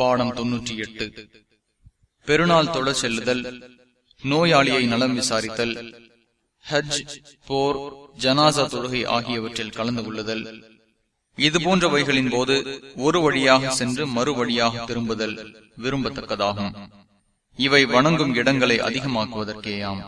பாடம் தொன்னூற்றி எட்டு பெருநாள் தொடர் செல்லுதல் நோயாளியை நலம் விசாரித்தல் ஹஜ் போர் ஜனாசா தொழுகை ஆகியவற்றில் கலந்து கொள்ளுதல். இது போன்றவைகளின் போது ஒரு வழியாக சென்று மறு வழியாக திரும்புதல் விரும்பத்தக்கதாகும். இவை வணங்கும் இடங்களை அதிகமாக்குவதற்கேயாம்.